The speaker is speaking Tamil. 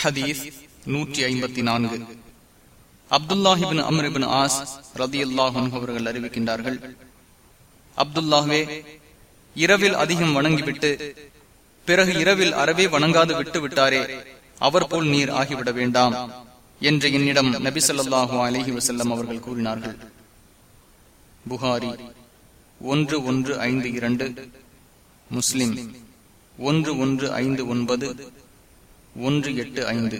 ஹதீஸ் நூற்றி ஐம்பத்தி நான்கு. அப்துல்லாஹிபின் அம்ரிபின் ஆஸ் ரதி அல்லாஹன் அவர்கள் அறிவிக்கின்றார்கள். அப்துல்லாஹே இரவில் அதிகம் வணங்கிவிட்டு பிறகு இரவில் அறவே வணங்காது விட்டு விட்டாரே அவர் போல் நீர் ஆகிவிட வேண்டாம் என்று என்னிடம் நபி சொல்லாஹு அலஹி வசல்லம் அவர்கள் கூறினார்கள். புகாரி ஒன்று ஒன்று ஐந்து இரண்டு. முஸ்லிம் ஒன்று ஒன்று ஐந்து ஒன்பது. ஒன்று எட்டு ஐந்து.